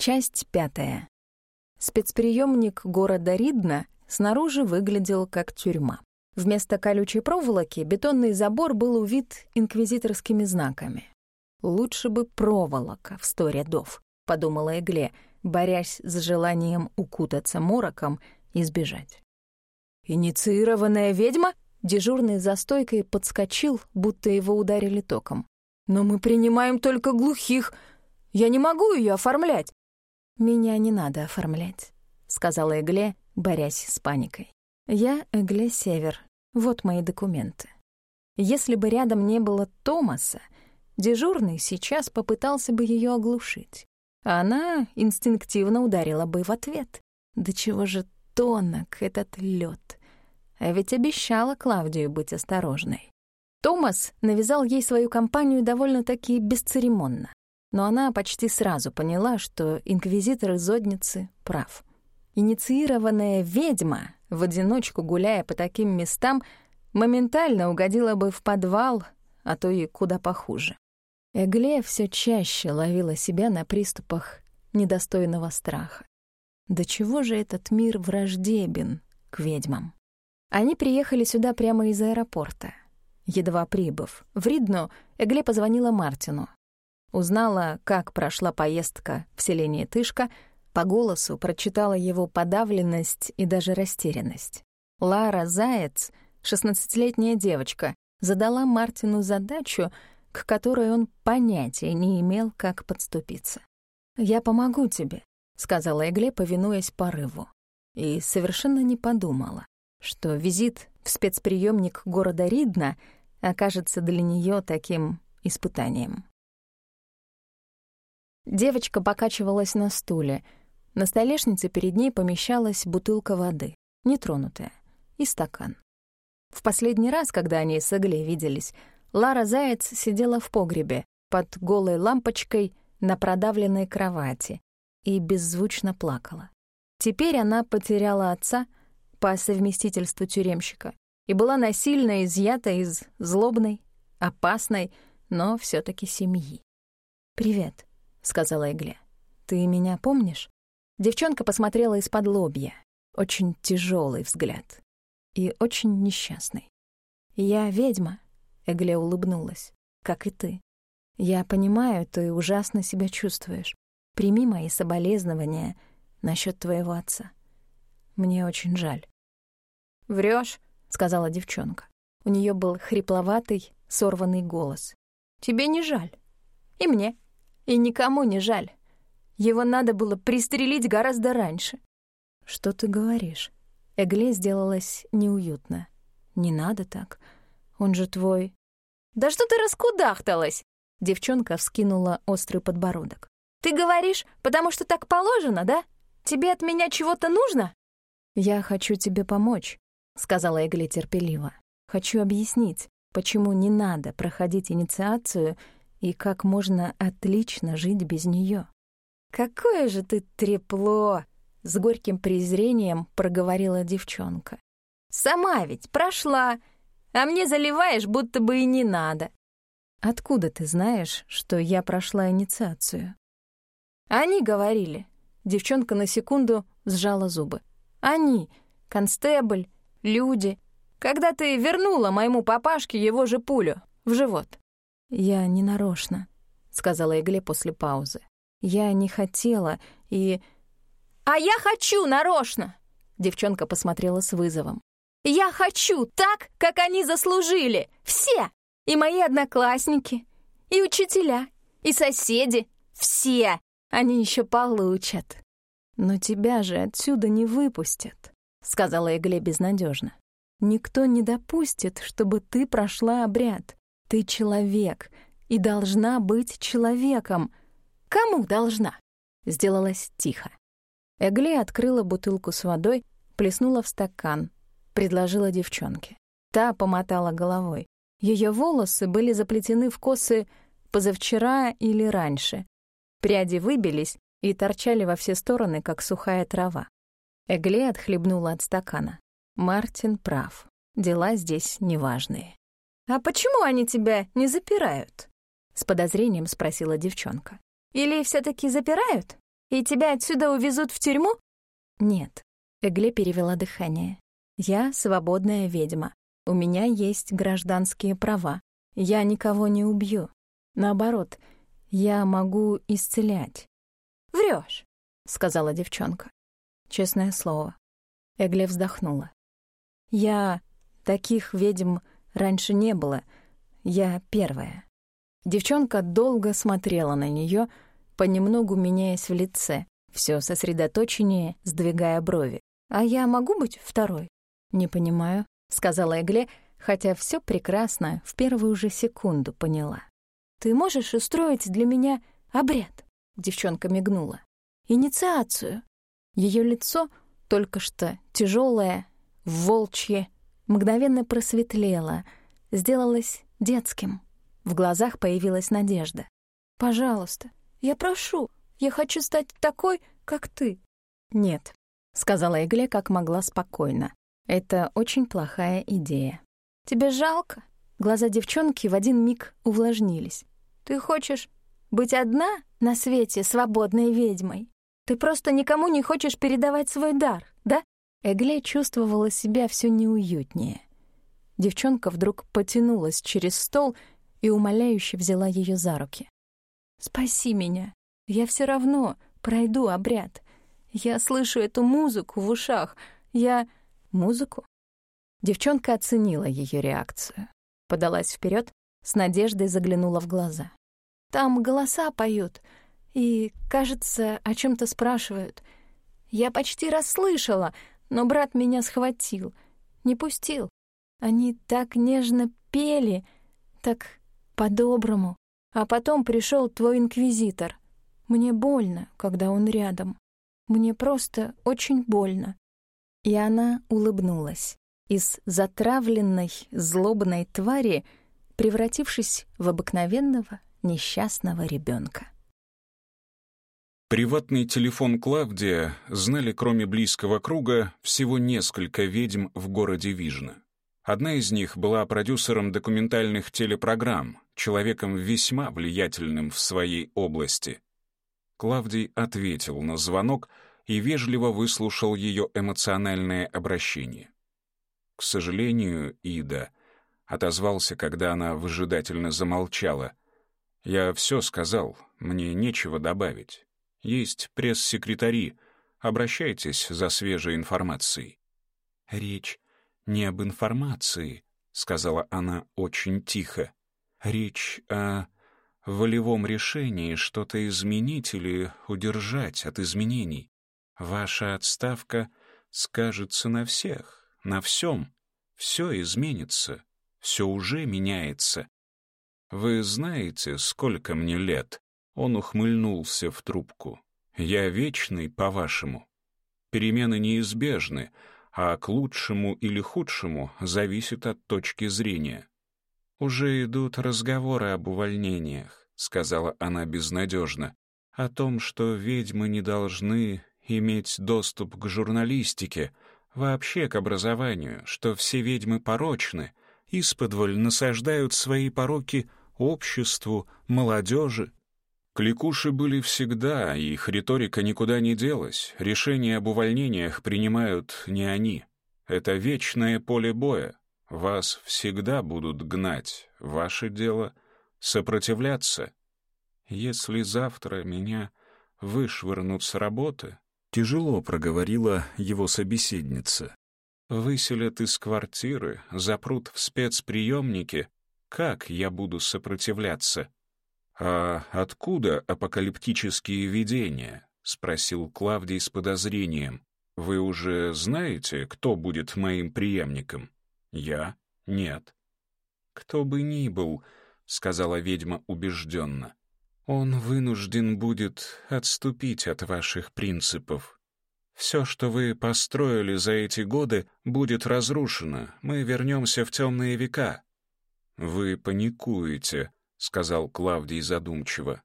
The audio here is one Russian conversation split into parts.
Часть пятая. Спецприемник города Ридна снаружи выглядел как тюрьма. Вместо колючей проволоки бетонный забор был увит инквизиторскими знаками. «Лучше бы проволока в сто рядов», — подумала Эгле, борясь с желанием укутаться мороком и сбежать. «Инициированная ведьма?» Дежурный за стойкой подскочил, будто его ударили током. «Но мы принимаем только глухих. Я не могу ее оформлять меня не надо оформлять», — сказала Эгле, борясь с паникой. «Я Эгле Север. Вот мои документы». Если бы рядом не было Томаса, дежурный сейчас попытался бы ее оглушить. А она инстинктивно ударила бы в ответ. «Да чего же тонок этот лед? А ведь обещала Клавдию быть осторожной. Томас навязал ей свою компанию довольно-таки бесцеремонно но она почти сразу поняла, что инквизитор из прав. Инициированная ведьма, в одиночку гуляя по таким местам, моментально угодила бы в подвал, а то и куда похуже. Эгле все чаще ловила себя на приступах недостойного страха. Да чего же этот мир враждебен к ведьмам? Они приехали сюда прямо из аэропорта. Едва прибыв в Ридно, Эгле позвонила Мартину, Узнала, как прошла поездка в селение Тышка, по голосу прочитала его подавленность и даже растерянность. Лара Заяц, шестнадцатилетняя девочка, задала Мартину задачу, к которой он понятия не имел, как подступиться. «Я помогу тебе», — сказала Эгле, повинуясь порыву. И совершенно не подумала, что визит в спецприемник города Ридна окажется для нее таким испытанием. Девочка покачивалась на стуле. На столешнице перед ней помещалась бутылка воды, нетронутая, и стакан. В последний раз, когда они с Эгле виделись, Лара Заяц сидела в погребе под голой лампочкой на продавленной кровати и беззвучно плакала. Теперь она потеряла отца по совместительству тюремщика и была насильно изъята из злобной, опасной, но все таки семьи. «Привет», — сказала Эгли. «Ты меня помнишь?» Девчонка посмотрела из-под лобья. Очень тяжелый взгляд. И очень несчастный. «Я ведьма», — Эгле улыбнулась, — «как и ты. Я понимаю, ты ужасно себя чувствуешь. Прими мои соболезнования насчет твоего отца. Мне очень жаль». Врешь, сказала девчонка. У нее был хрипловатый, сорванный голос. «Тебе не жаль. И мне». И никому не жаль. Его надо было пристрелить гораздо раньше. Что ты говоришь? Эгле сделалось неуютно. Не надо так. Он же твой. Да что ты раскудахталась? Девчонка вскинула острый подбородок. Ты говоришь, потому что так положено, да? Тебе от меня чего-то нужно? Я хочу тебе помочь, сказала Эгле терпеливо. Хочу объяснить, почему не надо проходить инициацию и как можно отлично жить без нее. «Какое же ты трепло!» — с горьким презрением проговорила девчонка. «Сама ведь прошла, а мне заливаешь, будто бы и не надо». «Откуда ты знаешь, что я прошла инициацию?» «Они говорили». Девчонка на секунду сжала зубы. «Они, констебль, люди. Когда ты вернула моему папашке его же пулю в живот». «Я не нарочно», — сказала Эгле после паузы. «Я не хотела и...» «А я хочу нарочно!» — девчонка посмотрела с вызовом. «Я хочу так, как они заслужили! Все! И мои одноклассники, и учителя, и соседи! Все! Они еще получат!» «Но тебя же отсюда не выпустят», — сказала Эгле безнадежно. «Никто не допустит, чтобы ты прошла обряд. Ты человек и должна быть человеком. Кому должна? Сделалось тихо. Эгле открыла бутылку с водой, плеснула в стакан, предложила девчонке. Та помотала головой. Ее волосы были заплетены в косы позавчера или раньше. Пряди выбились и торчали во все стороны, как сухая трава. Эгле отхлебнула от стакана. Мартин прав. Дела здесь неважные. «А почему они тебя не запирают?» — с подозрением спросила девчонка. «Или все таки запирают? И тебя отсюда увезут в тюрьму?» «Нет», — Эгле перевела дыхание. «Я свободная ведьма. У меня есть гражданские права. Я никого не убью. Наоборот, я могу исцелять». Врешь, сказала девчонка. «Честное слово». Эгле вздохнула. «Я таких ведьм раньше не было. Я первая. Девчонка долго смотрела на нее, понемногу меняясь в лице, все сосредоточеннее, сдвигая брови. «А я могу быть второй?» «Не понимаю», — сказала Эгле, хотя все прекрасно в первую же секунду поняла. «Ты можешь устроить для меня обряд?» Девчонка мигнула. «Инициацию». Ее лицо, только что тяжелое, волчье, мгновенно просветлело, сделалось детским. В глазах появилась надежда. «Пожалуйста, я прошу, я хочу стать такой, как ты». «Нет», — сказала Игле как могла спокойно. «Это очень плохая идея». «Тебе жалко?» Глаза девчонки в один миг увлажнились. «Ты хочешь быть одна на свете свободной ведьмой? Ты просто никому не хочешь передавать свой дар, да?» Эгле чувствовала себя все неуютнее. Девчонка вдруг потянулась через стол и умоляюще взяла ее за руки. «Спаси меня! Я все равно пройду обряд. Я слышу эту музыку в ушах. Я...» «Музыку?» Девчонка оценила ее реакцию. Подалась вперед, с надеждой заглянула в глаза. «Там голоса поют, и, кажется, о чем то спрашивают. Я почти расслышала, но брат меня схватил, не пустил. Они так нежно пели, так по-доброму. А потом пришел твой инквизитор. Мне больно, когда он рядом. Мне просто очень больно». И она улыбнулась. Из затравленной, злобной твари превратившись в обыкновенного несчастного ребенка. Приватный телефон Клавдия знали, кроме близкого круга, всего несколько ведьм в городе Вижна. Одна из них была продюсером документальных телепрограмм, человеком весьма влиятельным в своей области. Клавдий ответил на звонок и вежливо выслушал ее эмоциональное обращение. «К сожалению, Ида», — отозвался, когда она выжидательно замолчала, — «я все сказал, мне нечего добавить». Есть пресс-секретари. Обращайтесь за свежей информацией». «Речь не об информации», — сказала она очень тихо. «Речь о волевом решении что-то изменить или удержать от изменений. Ваша отставка скажется на всех, на всем. Все изменится, все уже меняется. Вы знаете, сколько мне лет?» Он ухмыльнулся в трубку. «Я вечный, по-вашему. Перемены неизбежны, а к лучшему или худшему зависит от точки зрения». «Уже идут разговоры об увольнениях», — сказала она безнадежно, «о том, что ведьмы не должны иметь доступ к журналистике, вообще к образованию, что все ведьмы порочны, исподволь насаждают свои пороки обществу, молодежи, Кликуши были всегда, и их риторика никуда не делась. Решения об увольнениях принимают не они. Это вечное поле боя. Вас всегда будут гнать. Ваше дело — сопротивляться. Если завтра меня вышвырнут с работы, тяжело проговорила его собеседница. Выселят из квартиры, запрут в спецприемнике. Как я буду сопротивляться? «А откуда апокалиптические видения?» — спросил Клавдий с подозрением. «Вы уже знаете, кто будет моим преемником?» «Я? Нет». «Кто бы ни был», — сказала ведьма убежденно, — «он вынужден будет отступить от ваших принципов». Все, что вы построили за эти годы, будет разрушено. Мы вернемся в темные века». «Вы паникуете», — сказал Клавдий задумчиво.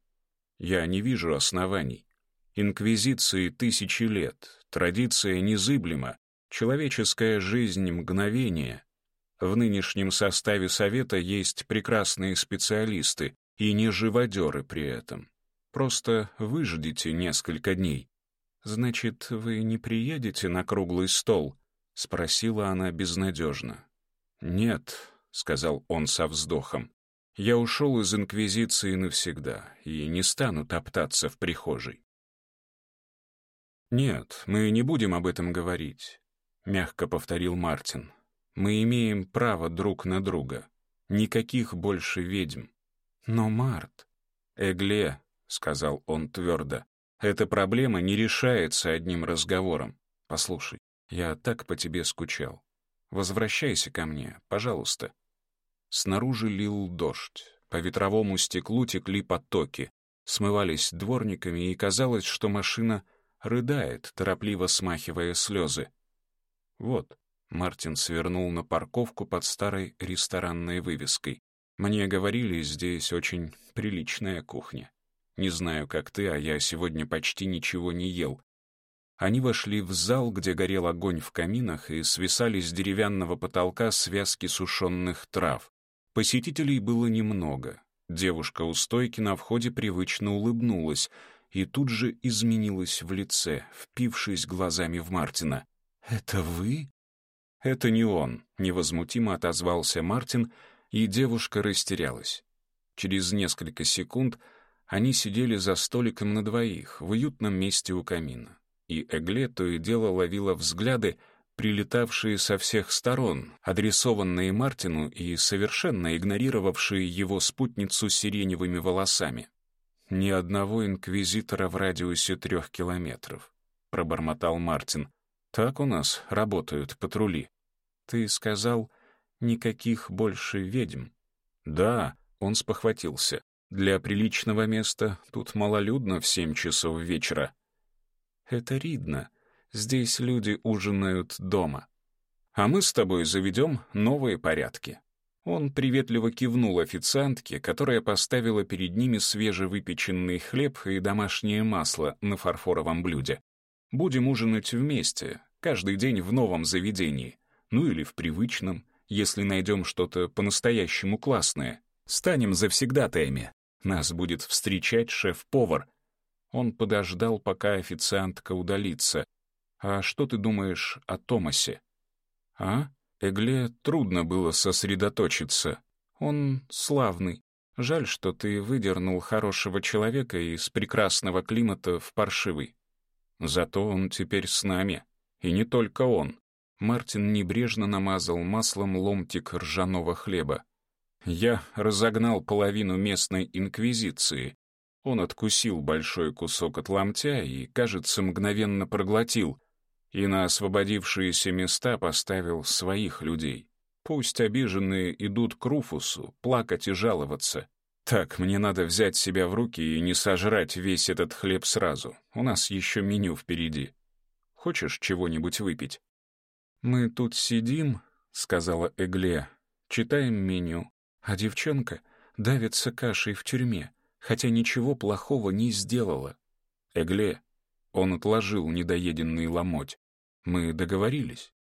«Я не вижу оснований. Инквизиции тысячи лет, традиция незыблема, человеческая жизнь — мгновение. В нынешнем составе Совета есть прекрасные специалисты и не живодеры при этом. Просто выждите несколько дней». «Значит, вы не приедете на круглый стол?» — спросила она безнадежно. «Нет», — сказал он со вздохом. Я ушел из Инквизиции навсегда и не стану топтаться в прихожей. «Нет, мы не будем об этом говорить», — мягко повторил Мартин. «Мы имеем право друг на друга. Никаких больше ведьм». «Но, Март...» «Эгле», — сказал он твердо, — «эта проблема не решается одним разговором. Послушай, я так по тебе скучал. Возвращайся ко мне, пожалуйста». Снаружи лил дождь. По ветровому стеклу текли потоки, смывались дворниками, и казалось, что машина рыдает, торопливо смахивая слезы. «Вот», — Мартин свернул на парковку под старой ресторанной вывеской. «Мне говорили, здесь очень приличная кухня. Не знаю, как ты, а я сегодня почти ничего не ел». Они вошли в зал, где горел огонь в каминах, и свисали с деревянного потолка связки сушеных трав, Посетителей было немного. Девушка у стойки на входе привычно улыбнулась и тут же изменилась в лице, впившись глазами в Мартина. «Это вы?» «Это не он», — невозмутимо отозвался Мартин, и девушка растерялась. Через несколько секунд они сидели за столиком на двоих в уютном месте у камина, и Эгле то и дело ловила взгляды, прилетавшие со всех сторон, адресованные Мартину и совершенно игнорировавшие его спутницу сиреневыми волосами. «Ни одного инквизитора в радиусе трех километров», — пробормотал Мартин. «Так у нас работают патрули». «Ты сказал, никаких больше ведьм?» «Да», — он спохватился. «Для приличного места тут малолюдно в семь часов вечера». «Это ридно. Здесь люди ужинают дома. А мы с тобой заведем новые порядки». Он приветливо кивнул официантке, которая поставила перед ними свежевыпеченный хлеб и домашнее масло на фарфоровом блюде. «Будем ужинать вместе, каждый день в новом заведении, ну или в привычном, если найдем что-то по-настоящему классное. Станем завсегдатаями. Нас будет встречать шеф-повар». Он подождал, пока официантка удалится, «А что ты думаешь о Томасе?» «А?» Эгле трудно было сосредоточиться. «Он славный. Жаль, что ты выдернул хорошего человека из прекрасного климата в паршивый. Зато он теперь с нами. И не только он». Мартин небрежно намазал маслом ломтик ржаного хлеба. «Я разогнал половину местной инквизиции», он откусил большой кусок от ломтя и, кажется, мгновенно проглотил, и на освободившиеся места поставил своих людей. Пусть обиженные идут к Руфусу, плакать и жаловаться. Так, мне надо взять себя в руки и не сожрать весь этот хлеб сразу. У нас еще меню впереди. Хочешь чего-нибудь выпить? Мы тут сидим, — сказала Эгле, — читаем меню, а девчонка давится кашей в тюрьме, хотя ничего плохого не сделала. Эгле, он отложил недоеденный ломоть. Мы договорились».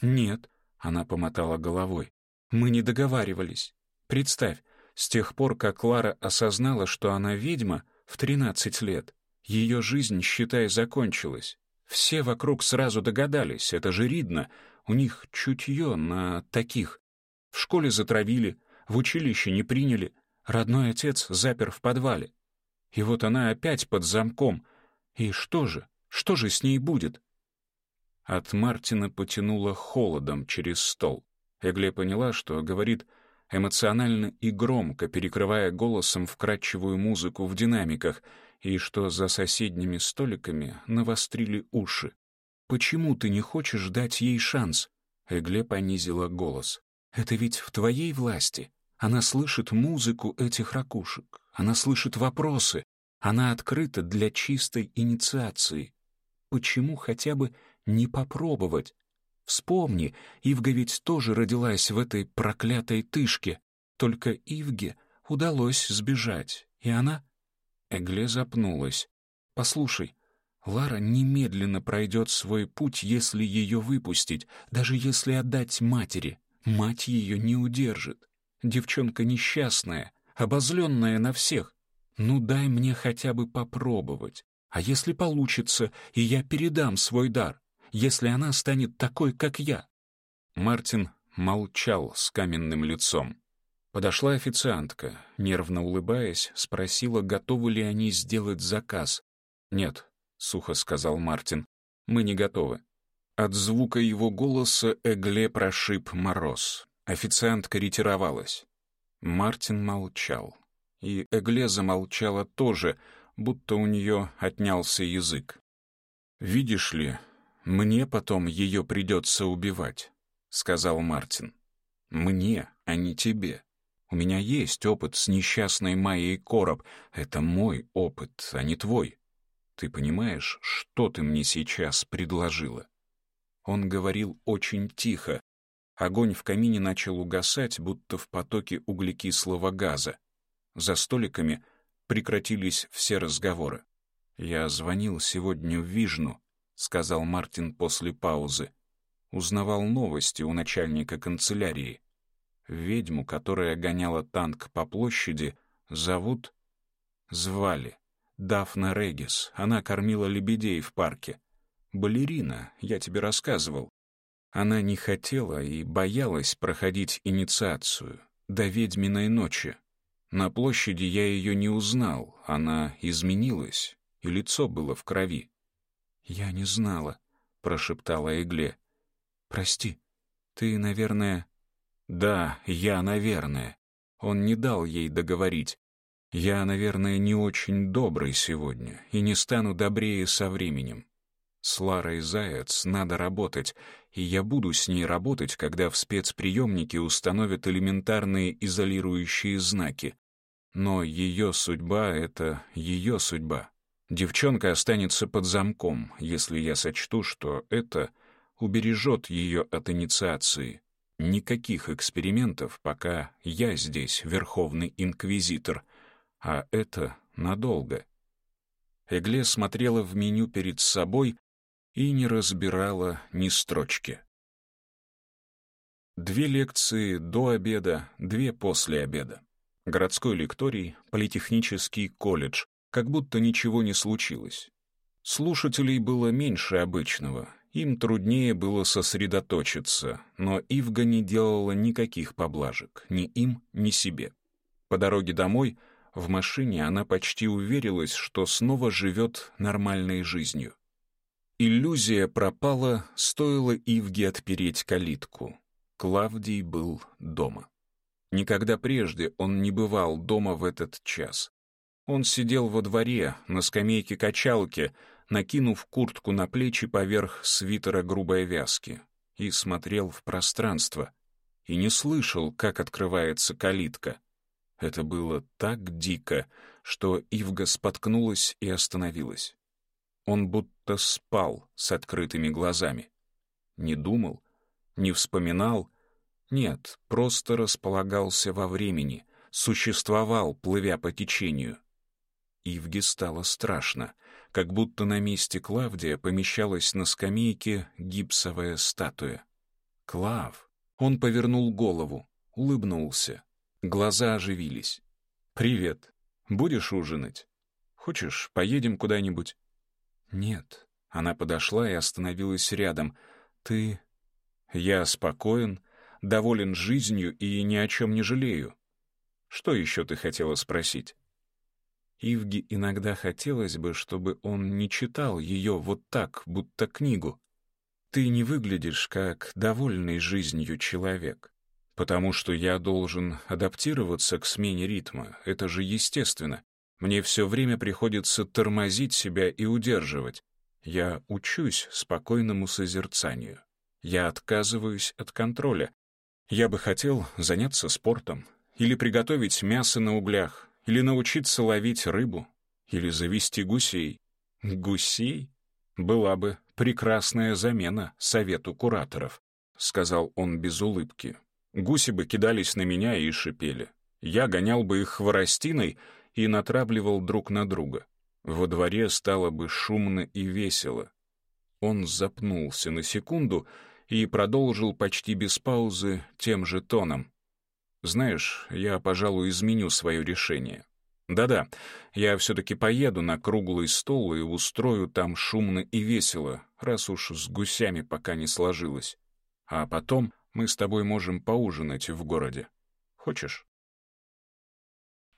«Нет», — она помотала головой. «Мы не договаривались. Представь, с тех пор, как Клара осознала, что она ведьма, в 13 лет, ее жизнь, считай, закончилась. Все вокруг сразу догадались, это же Ридно, у них чутье на таких. В школе затравили, в училище не приняли, родной отец запер в подвале. И вот она опять под замком. И что же, что же с ней будет?» От Мартина потянуло холодом через стол. Эгле поняла, что говорит эмоционально и громко, перекрывая голосом вкрадчивую музыку в динамиках, и что за соседними столиками навострили уши. «Почему ты не хочешь дать ей шанс?» Эгле понизила голос. «Это ведь в твоей власти. Она слышит музыку этих ракушек. Она слышит вопросы. Она открыта для чистой инициации. Почему хотя бы не попробовать? Вспомни, Ивга ведь тоже родилась в этой проклятой тышке. Только Ивге удалось сбежать, и она... Эгле запнулась. «Послушай, Лара немедленно пройдет свой путь, если ее выпустить, даже если отдать матери. Мать ее не удержит. Девчонка несчастная, обозленная на всех. Ну дай мне хотя бы попробовать. А если получится, и я передам свой дар, если она станет такой, как я?» Мартин молчал с каменным лицом. Подошла официантка, нервно улыбаясь, спросила, готовы ли они сделать заказ. «Нет», — сухо сказал Мартин, — «мы не готовы». От звука его голоса Эгле прошиб мороз. Официантка ретировалась. Мартин молчал. И Эгле замолчала тоже, будто у нее отнялся язык. «Видишь ли», «Мне потом ее придется убивать», — сказал Мартин. «Мне, а не тебе. У меня есть опыт с несчастной Майей Короб. Это мой опыт, а не твой. Ты понимаешь, что ты мне сейчас предложила?» Он говорил очень тихо. Огонь в камине начал угасать, будто в потоке углекислого газа. За столиками прекратились все разговоры. Я звонил сегодня в Вижну. — сказал Мартин после паузы. Узнавал новости у начальника канцелярии. Ведьму, которая гоняла танк по площади, зовут... Звали. Дафна Регис. Она кормила лебедей в парке. Балерина, я тебе рассказывал. Она не хотела и боялась проходить инициацию до ведьминой ночи. На площади я ее не узнал, она изменилась, и лицо было в крови. «Я не знала», — прошептала Игле. «Прости, ты, наверное...» «Да, я, наверное». Он не дал ей договорить. «Я, наверное, не очень добрый сегодня и не стану добрее со временем. С Ларой Заяц надо работать, и я буду с ней работать, когда в спецприемнике установят элементарные изолирующие знаки. Но ее судьба — это ее судьба, Девчонка останется под замком, если я сочту, что это убережет ее от инициации. Никаких экспериментов, пока я здесь, Верховный Инквизитор, а это надолго. Эгле смотрела в меню перед собой и не разбирала ни строчки. Две лекции до обеда, две после обеда. Городской лекторий, политехнический колледж, как будто ничего не случилось. Слушателей было меньше обычного, им труднее было сосредоточиться, но Ивга не делала никаких поблажек, ни им, ни себе. По дороге домой в машине она почти уверилась, что снова живет нормальной жизнью. Иллюзия пропала, стоило Ивге отпереть калитку. Клавдий был дома. Никогда прежде он не бывал дома в этот час. Он сидел во дворе, на скамейке качалки, накинув куртку на плечи поверх свитера грубой вязки, и смотрел в пространство, и не слышал, как открывается калитка. Это было так дико, что Ивга споткнулась и остановилась. Он будто спал с открытыми глазами. Не думал, не вспоминал. Нет, просто располагался во времени, существовал, плывя по течению — Ивге стало страшно, как будто на месте Клавдия помещалась на скамейке гипсовая статуя. «Клав!» Он повернул голову, улыбнулся. Глаза оживились. «Привет. Будешь ужинать? Хочешь, поедем куда-нибудь?» «Нет». Она подошла и остановилась рядом. «Ты...» «Я спокоен, доволен жизнью и ни о чем не жалею». «Что еще ты хотела спросить?» Ивге иногда хотелось бы, чтобы он не читал ее вот так, будто книгу. «Ты не выглядишь как довольный жизнью человек, потому что я должен адаптироваться к смене ритма, это же естественно. Мне все время приходится тормозить себя и удерживать. Я учусь спокойному созерцанию. Я отказываюсь от контроля. Я бы хотел заняться спортом или приготовить мясо на углях, или научиться ловить рыбу? Или завести гусей? Гусей? Была бы прекрасная замена совету кураторов, сказал он без улыбки. Гуси бы кидались на меня и шипели. Я гонял бы их хворостиной и натравливал друг на друга. Во дворе стало бы шумно и весело. Он запнулся на секунду и продолжил почти без паузы тем же тоном. Знаешь, я, пожалуй, изменю свое решение. Да-да, я все-таки поеду на круглый стол и устрою там шумно и весело, раз уж с гусями пока не сложилось. А потом мы с тобой можем поужинать в городе. Хочешь?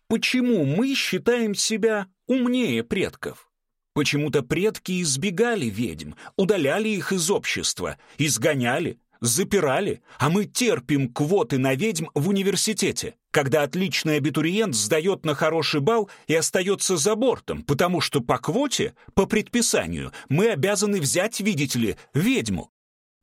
Почему мы считаем себя умнее предков? Почему-то предки избегали ведьм, удаляли их из общества, изгоняли, запирали, а мы терпим квоты на ведьм в университете, когда отличный абитуриент сдает на хороший бал и остается за бортом, потому что по квоте, по предписанию, мы обязаны взять, видите ли, ведьму.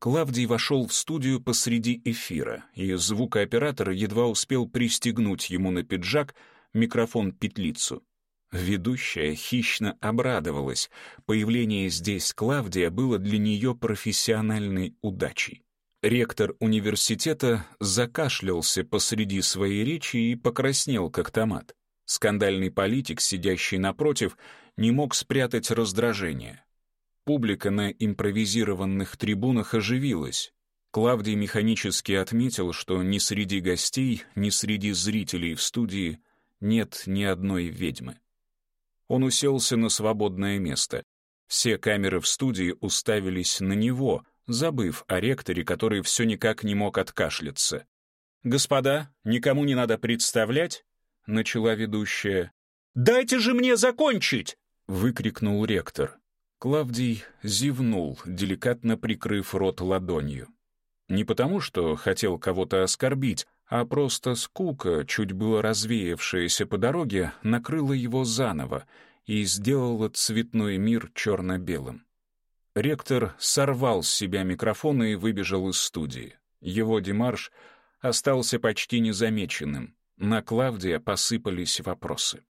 Клавдий вошел в студию посреди эфира, и звукооператор едва успел пристегнуть ему на пиджак микрофон-петлицу. Ведущая хищно обрадовалась. Появление здесь Клавдия было для нее профессиональной удачей. Ректор университета закашлялся посреди своей речи и покраснел, как томат. Скандальный политик, сидящий напротив, не мог спрятать раздражение. Публика на импровизированных трибунах оживилась. Клавдий механически отметил, что ни среди гостей, ни среди зрителей в студии нет ни одной ведьмы. Он уселся на свободное место. Все камеры в студии уставились на него — забыв о ректоре, который все никак не мог откашляться. «Господа, никому не надо представлять», — начала ведущая. «Дайте же мне закончить!» — выкрикнул ректор. Клавдий зевнул, деликатно прикрыв рот ладонью. Не потому, что хотел кого-то оскорбить, а просто скука, чуть было развеявшаяся по дороге, накрыла его заново и сделала цветной мир черно-белым. Ректор сорвал с себя микрофон и выбежал из студии. Его демарш остался почти незамеченным. На Клавдия посыпались вопросы.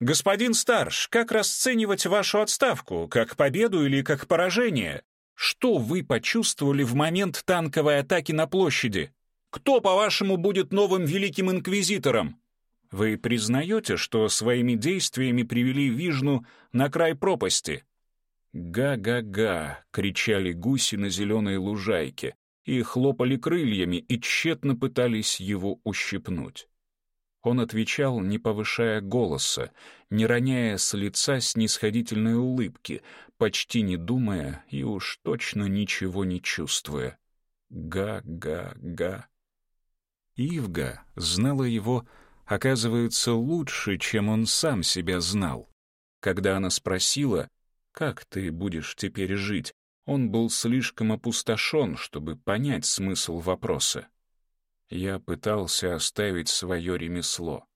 «Господин Старш, как расценивать вашу отставку? Как победу или как поражение? Что вы почувствовали в момент танковой атаки на площади? Кто, по-вашему, будет новым великим инквизитором?» «Вы признаете, что своими действиями привели Вижну на край пропасти?» «Га-га-га!» — кричали гуси на зеленой лужайке и хлопали крыльями и тщетно пытались его ущипнуть. Он отвечал, не повышая голоса, не роняя с лица снисходительной улыбки, почти не думая и уж точно ничего не чувствуя. «Га-га-га!» Ивга знала его, оказывается, лучше, чем он сам себя знал. Когда она спросила, как ты будешь теперь жить, он был слишком опустошен, чтобы понять смысл вопроса. Я пытался оставить свое ремесло.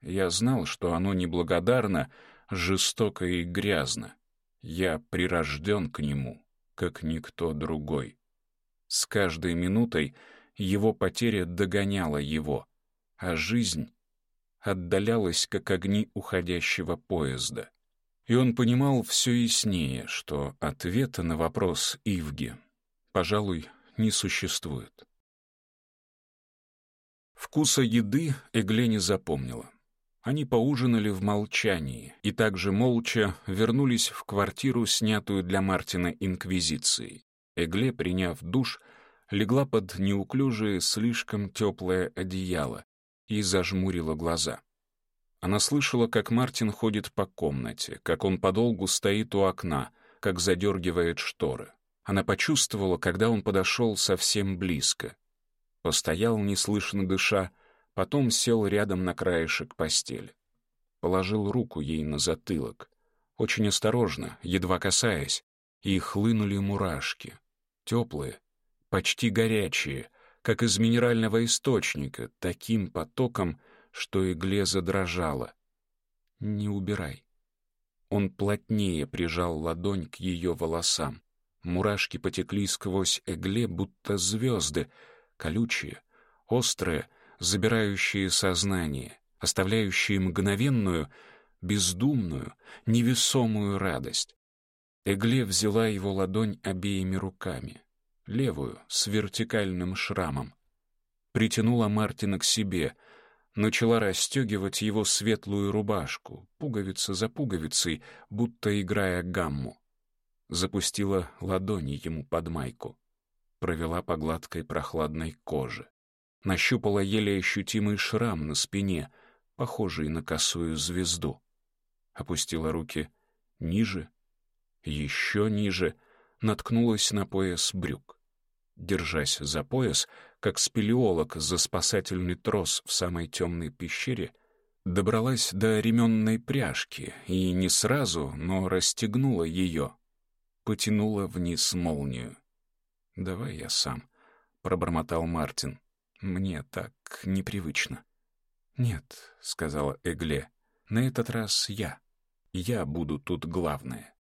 Я знал, что оно неблагодарно, жестоко и грязно. Я прирожден к нему, как никто другой. С каждой минутой его потеря догоняла его, а жизнь отдалялась, как огни уходящего поезда. И он понимал все яснее, что ответа на вопрос Ивги, пожалуй, не существует. Вкуса еды Эгле не запомнила. Они поужинали в молчании и также молча вернулись в квартиру, снятую для Мартина Инквизицией. Эгле, приняв душ, легла под неуклюжее, слишком теплое одеяло и зажмурила глаза. Она слышала, как Мартин ходит по комнате, как он подолгу стоит у окна, как задергивает шторы. Она почувствовала, когда он подошел совсем близко. Постоял, неслышно дыша, потом сел рядом на краешек постели. Положил руку ей на затылок. Очень осторожно, едва касаясь, и хлынули мурашки. Теплые, почти горячие, как из минерального источника, таким потоком — что игле задрожало. «Не убирай». Он плотнее прижал ладонь к ее волосам. Мурашки потекли сквозь игле, будто звезды, колючие, острые, забирающие сознание, оставляющие мгновенную, бездумную, невесомую радость. Игле взяла его ладонь обеими руками, левую, с вертикальным шрамом. Притянула Мартина к себе, начала расстегивать его светлую рубашку, пуговица за пуговицей, будто играя гамму. Запустила ладони ему под майку, провела по гладкой прохладной коже. Нащупала еле ощутимый шрам на спине, похожий на косую звезду. Опустила руки ниже, еще ниже, наткнулась на пояс брюк держась за пояс, как спелеолог за спасательный трос в самой темной пещере, добралась до ременной пряжки и не сразу, но расстегнула ее, потянула вниз молнию. «Давай я сам», — пробормотал Мартин. «Мне так непривычно». «Нет», — сказала Эгле, — «на этот раз я. Я буду тут главное».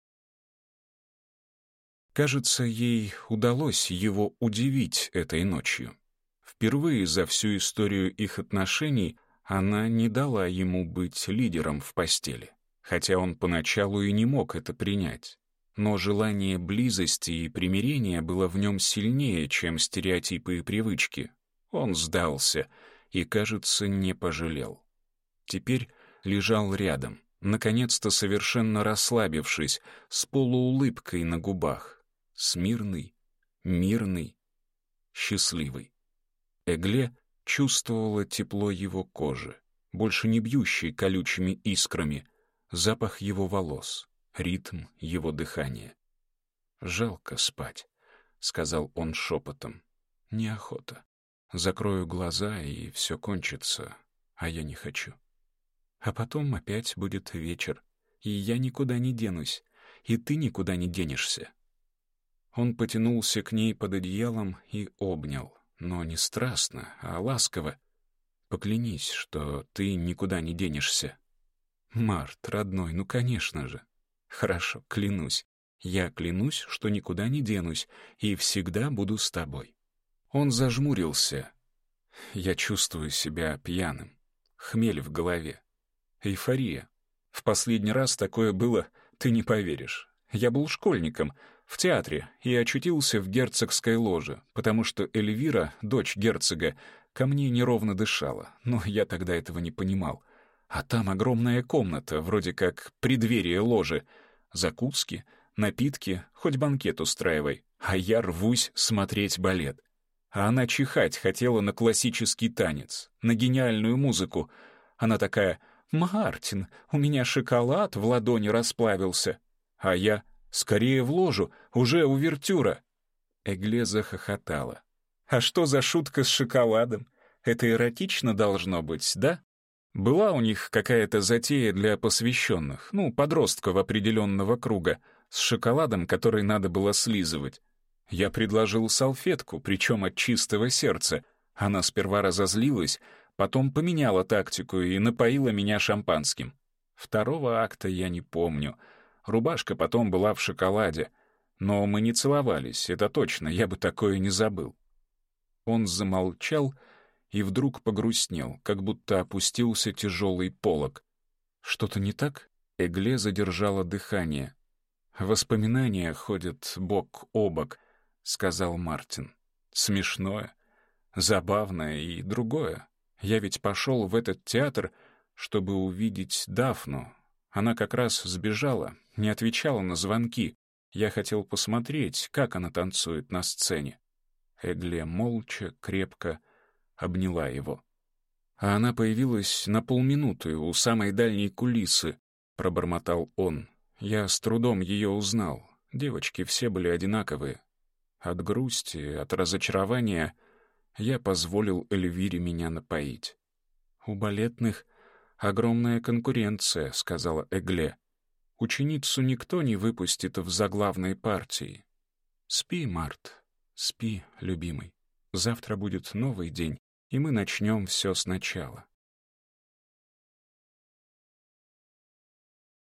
Кажется, ей удалось его удивить этой ночью. Впервые за всю историю их отношений она не дала ему быть лидером в постели, хотя он поначалу и не мог это принять. Но желание близости и примирения было в нем сильнее, чем стереотипы и привычки. Он сдался и, кажется, не пожалел. Теперь лежал рядом, наконец-то совершенно расслабившись, с полуулыбкой на губах смирный, мирный, счастливый. Эгле чувствовала тепло его кожи, больше не бьющей колючими искрами, запах его волос, ритм его дыхания. «Жалко спать», — сказал он шепотом. «Неохота. Закрою глаза, и все кончится, а я не хочу. А потом опять будет вечер, и я никуда не денусь, и ты никуда не денешься. Он потянулся к ней под одеялом и обнял, но не страстно, а ласково. «Поклянись, что ты никуда не денешься». «Март, родной, ну, конечно же». «Хорошо, клянусь. Я клянусь, что никуда не денусь и всегда буду с тобой». Он зажмурился. Я чувствую себя пьяным. Хмель в голове. Эйфория. В последний раз такое было, ты не поверишь. Я был школьником, в театре я очутился в герцогской ложе, потому что Эльвира, дочь герцога, ко мне неровно дышала, но я тогда этого не понимал. А там огромная комната, вроде как преддверие ложи. Закуски, напитки, хоть банкет устраивай, а я рвусь смотреть балет. А она чихать хотела на классический танец, на гениальную музыку. Она такая «Мартин, у меня шоколад в ладони расплавился». А я Скорее в ложу, уже увертюра!» Эгле захохотала. «А что за шутка с шоколадом? Это эротично должно быть, да?» Была у них какая-то затея для посвященных, ну, подростков определенного круга, с шоколадом, который надо было слизывать. Я предложил салфетку, причем от чистого сердца. Она сперва разозлилась, потом поменяла тактику и напоила меня шампанским. Второго акта я не помню — Рубашка потом была в шоколаде. Но мы не целовались, это точно, я бы такое не забыл. Он замолчал и вдруг погрустнел, как будто опустился тяжелый полог. Что-то не так? Эгле задержала дыхание. «Воспоминания ходят бок о бок», — сказал Мартин. «Смешное, забавное и другое. Я ведь пошел в этот театр, чтобы увидеть Дафну, она как раз сбежала, не отвечала на звонки. Я хотел посмотреть, как она танцует на сцене. Эгле молча, крепко обняла его. «А она появилась на полминуты у самой дальней кулисы», — пробормотал он. «Я с трудом ее узнал. Девочки все были одинаковые. От грусти, от разочарования я позволил Эльвире меня напоить. У балетных «Огромная конкуренция», — сказала Эгле. «Ученицу никто не выпустит в заглавной партии». «Спи, Март, спи, любимый. Завтра будет новый день, и мы начнем все сначала».